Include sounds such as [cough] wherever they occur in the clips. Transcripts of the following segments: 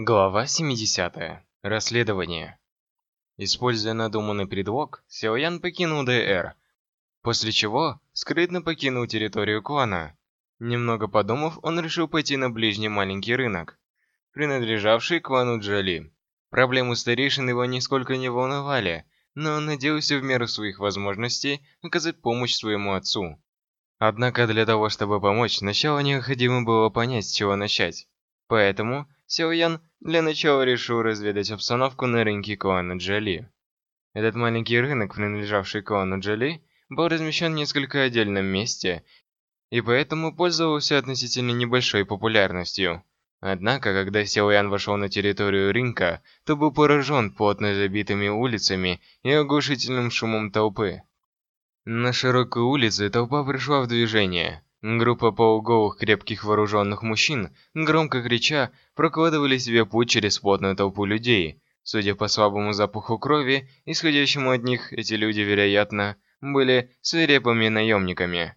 Глава 70. Расследование. Используя надуманный предлог, Сяо Ян покинул ДР, после чего скрытно покинул территорию клана. Немного подумав, он решил пойти на ближний маленький рынок, принадлежавший клану Джоли. Проблемы старейшин его нисколько не волновали, но он надеялся в меру своих возможностей оказать помощь своему отцу. Однако для того, чтобы помочь, сначала необходимо было понять, с чего начать. Поэтому Сяо Ян для начала решил разведать обстановку на рынке клана Джоли. Этот маленький рынок, принадлежавший клану Джоли, был размещен в несколько отдельном месте и поэтому пользовался относительно небольшой популярностью. Однако, когда Сяо вошел на территорию рынка, то был поражен плотно забитыми улицами и оглушительным шумом толпы. На широкой улице толпа пришла в движение. Группа полуголых крепких вооруженных мужчин, громко крича, прокладывали себе путь через плотную толпу людей. Судя по слабому запаху крови, исходящему от них, эти люди, вероятно, были свирепыми наемниками.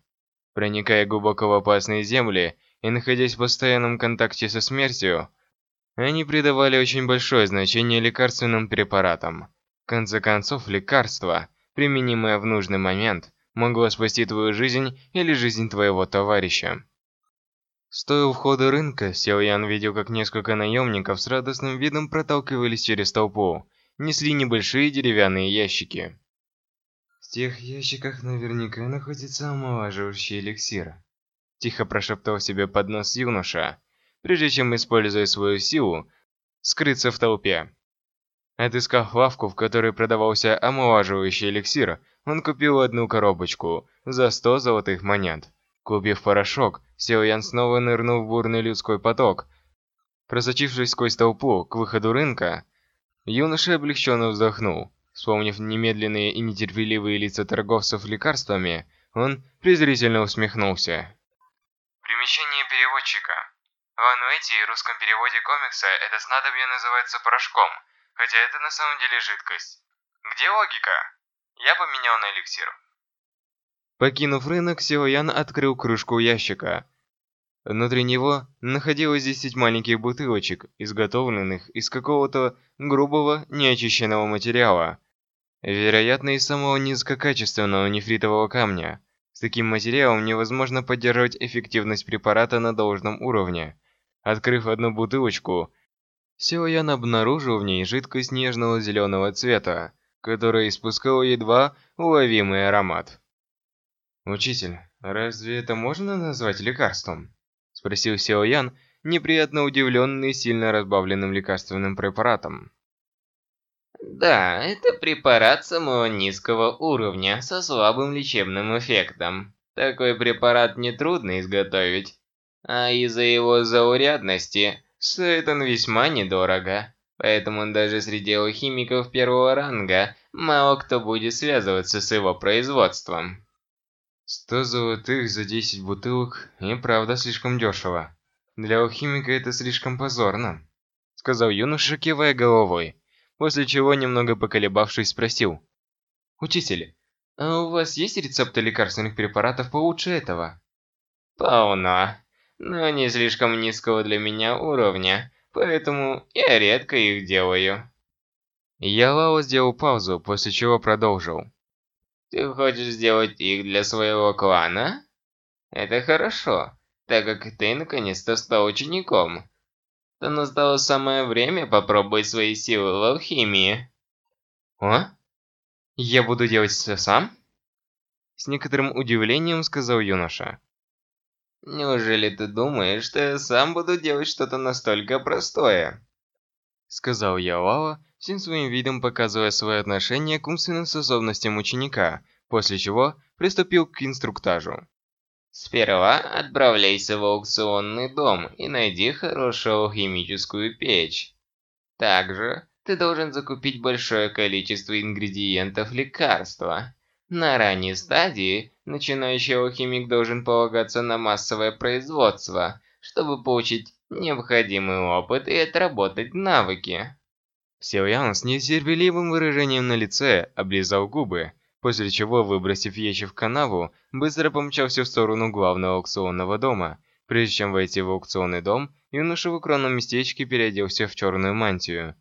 Проникая глубоко в опасные земли и находясь в постоянном контакте со смертью, они придавали очень большое значение лекарственным препаратам. В конце концов, лекарство, применимое в нужный момент – могло спасти твою жизнь или жизнь твоего товарища. Стоя у входа рынка, Сяо Ян видел, как несколько наемников с радостным видом проталкивались через толпу, несли небольшие деревянные ящики. В тех ящиках наверняка находится омолаживающий эликсир. Тихо прошептал себе под нос юноша, прежде чем, используя свою силу, скрыться в толпе. Отыскав лавку, в которой продавался омолаживающий эликсир, он купил одну коробочку за 100 золотых монет. Купив порошок, Сеоян снова нырнул в бурный людской поток. Просочившись сквозь толпу к выходу рынка, юноша облегченно вздохнул. Вспомнив немедленные и нетерпеливые лица торговцев лекарствами, он презрительно усмехнулся. Примечание переводчика. В Ануэте и русском переводе комикса это снадобье называется порошком, хотя это на самом деле жидкость. Где логика? Я поменял на эликсир. Покинув рынок, Силаян открыл крышку ящика. Внутри него находилось 10 маленьких бутылочек, изготовленных из какого-то грубого, неочищенного материала. Вероятно, из самого низкокачественного нефритового камня. С таким материалом невозможно поддерживать эффективность препарата на должном уровне. Открыв одну бутылочку, Силаян обнаружил в ней жидкость нежного зеленого цвета которая испускала едва уловимый аромат. «Учитель, разве это можно назвать лекарством?» – спросил Сяо Ян, неприятно удивленный сильно разбавленным лекарственным препаратом. Да, это препарат самого низкого уровня со слабым лечебным эффектом. Такой препарат нетрудно изготовить, а из-за его заурядности стоит он весьма недорого. Поэтому даже среди алхимиков первого ранга мало кто будет связываться с его производством. Сто золотых за десять бутылок и правда слишком дешево. Для алхимика это слишком позорно, сказал юноша, кивая головой, после чего, немного поколебавшись, спросил. Учитель, а у вас есть рецепты лекарственных препаратов получше этого? Полно, но не слишком низкого для меня уровня поэтому я редко их делаю. Ялао сделал паузу, после чего продолжил. Ты хочешь сделать их для своего клана? Это хорошо, так как ты наконец-то стал учеником. То настало самое время попробовать свои силы в алхимии. А? Я буду делать все сам? С некоторым удивлением сказал юноша. «Неужели ты думаешь, что я сам буду делать что-то настолько простое?» Сказал Ялала, всем своим видом показывая свое отношение к умственным способностям ученика, после чего приступил к инструктажу. «Сперва отправляйся в аукционный дом и найди хорошую алхимическую печь. Также ты должен закупить большое количество ингредиентов лекарства. На ранней стадии начинающий алхимик должен полагаться на массовое производство, чтобы получить необходимый опыт и отработать навыки. Сильян с нетерпеливым выражением на лице облизал губы, после чего, выбросив вещи в канаву, быстро помчался в сторону главного аукционного дома. Прежде чем войти в аукционный дом, юноша в укромном местечке переоделся в черную мантию.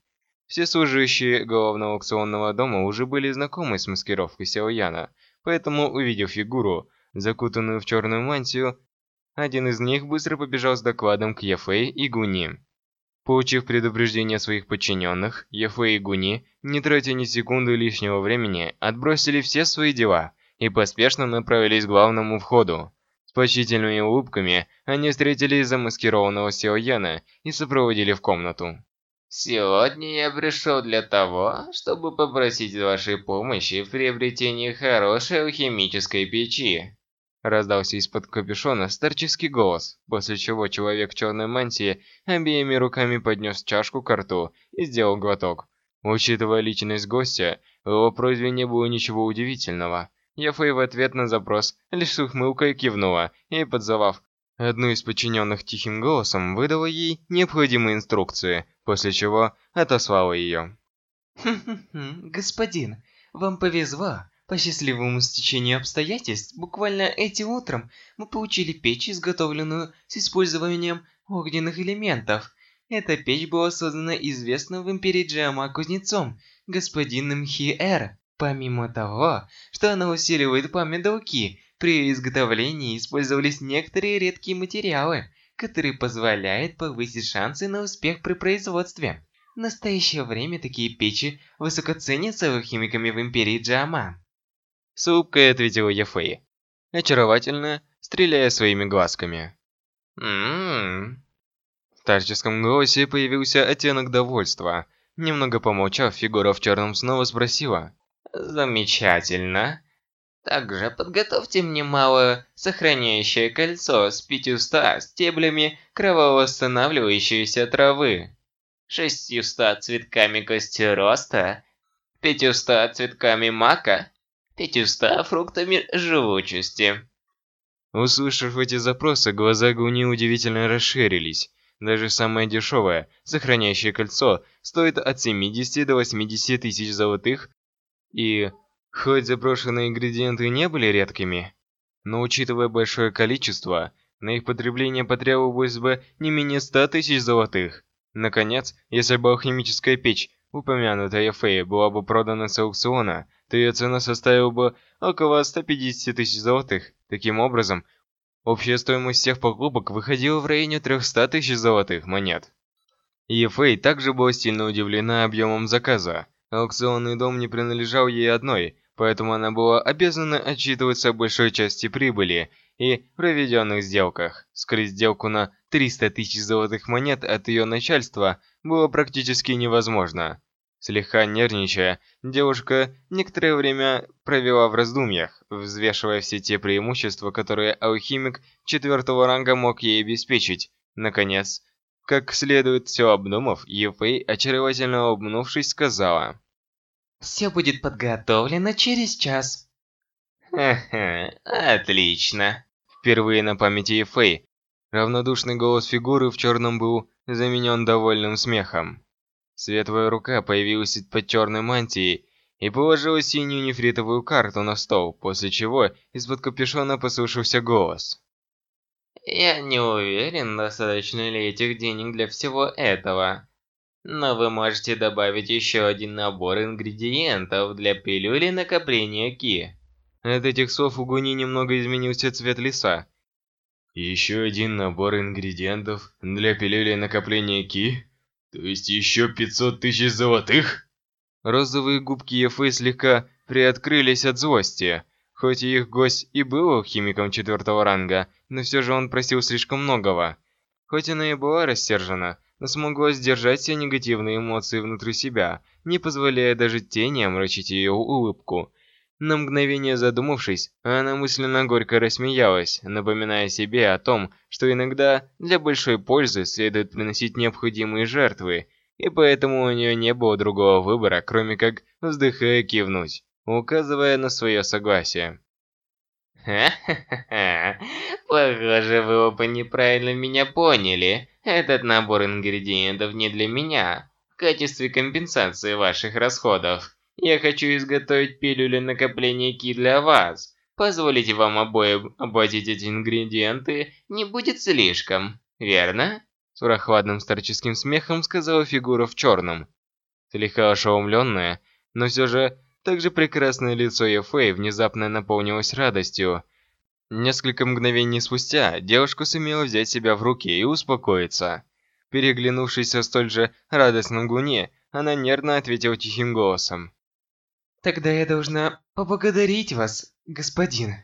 Все служащие главного аукционного дома уже были знакомы с маскировкой Сяояна, поэтому, увидев фигуру, закутанную в черную мантию, один из них быстро побежал с докладом к Ефэй и Гуни. Получив предупреждение своих подчиненных, Ефэй и Гуни, не тратя ни секунды лишнего времени, отбросили все свои дела и поспешно направились к главному входу. С почтительными улыбками они встретили замаскированного Сиояна и сопроводили в комнату. «Сегодня я пришел для того, чтобы попросить вашей помощи в приобретении хорошей алхимической печи». Раздался из-под капюшона старческий голос, после чего человек в черной мантии обеими руками поднес чашку к рту и сделал глоток. Учитывая личность гостя, в его просьбе не было ничего удивительного. Яфэй в ответ на запрос лишь с ухмылкой кивнула и, подзывав одну из подчиненных тихим голосом, выдала ей необходимые инструкции, после чего отослала ее. «Хм-хм-хм, господин, вам повезло. По счастливому стечению обстоятельств, буквально этим утром мы получили печь, изготовленную с использованием огненных элементов. Эта печь была создана известным в Империи Джиама кузнецом, господином Хи-Эр. Помимо того, что она усиливает память руки, при изготовлении использовались некоторые редкие материалы, которые позволяют повысить шансы на успех при производстве. В настоящее время такие печи высоко ценятся алхимиками в Империи Джама. С улыбкой ответила Ефэй, очаровательно стреляя своими глазками. «Ммм...» В старческом голосе появился оттенок довольства. Немного помолчав, фигура в черном снова спросила. Замечательно. Также подготовьте мне малое сохраняющее кольцо с 500 стеблями кровоостанавливающейся травы, 600 цветками кости роста, 500 цветками мака, 500 фруктами живучести. Услышав эти запросы, глаза Гуни удивительно расширились. Даже самое дешевое, сохраняющее кольцо, стоит от 70 до 80 тысяч золотых и, хоть заброшенные ингредиенты не были редкими, но учитывая большое количество, на их потребление потребовалось бы не менее 100 тысяч золотых. Наконец, если бы алхимическая печь, упомянутая Фея, была бы продана с аукциона, то ее цена составила бы около 150 тысяч золотых. Таким образом, общая стоимость всех покупок выходила в районе 300 тысяч золотых монет. Ефэй также была сильно удивлена объемом заказа. Аукционный дом не принадлежал ей одной, поэтому она была обязана отчитываться о большой части прибыли и проведенных сделках. Скрыть сделку на 300 тысяч золотых монет от ее начальства было практически невозможно. Слегка нервничая, девушка некоторое время провела в раздумьях, взвешивая все те преимущества, которые алхимик четвертого ранга мог ей обеспечить. Наконец, как следует все обдумав, Ефэй, очаровательно улыбнувшись, сказала. «Все будет подготовлено через час». Ха-ха, отлично. Впервые на памяти Ефэй равнодушный голос фигуры в черном был заменен довольным смехом. Светлая рука появилась под черной мантией и положила синюю нефритовую карту на стол, после чего из-под капюшона послышался голос. Я не уверен, достаточно ли этих денег для всего этого. Но вы можете добавить еще один набор ингредиентов для пилюли накопления Ки. От этих слов у Гуни немного изменился цвет лица. Еще один набор ингредиентов для пилюли накопления Ки? То есть еще 500 тысяч золотых? Розовые губки Ефы слегка приоткрылись от злости. Хоть и их гость и был химиком четвертого ранга, но все же он просил слишком многого. Хоть она и была рассержена, но смогла сдержать все негативные эмоции внутри себя, не позволяя даже тени омрачить ее улыбку. На мгновение задумавшись, она мысленно горько рассмеялась, напоминая себе о том, что иногда для большой пользы следует приносить необходимые жертвы, и поэтому у нее не было другого выбора, кроме как вздыхая кивнуть, указывая на свое согласие. Ха-ха-ха, [laughs] похоже, вы оба неправильно меня поняли. Этот набор ингредиентов не для меня, в качестве компенсации ваших расходов. Я хочу изготовить пилюли накопления Ки для вас. Позволите вам обоим оплатить эти ингредиенты не будет слишком, верно? С прохладным старческим смехом сказала фигура в черном. Слегка ошеломленная, но все же также прекрасное лицо Ефэй внезапно наполнилось радостью. Несколько мгновений спустя девушка сумела взять себя в руки и успокоиться. Переглянувшись со столь же радостным Гуне, она нервно ответила тихим голосом. Тогда я должна поблагодарить вас, господин.